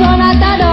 son atados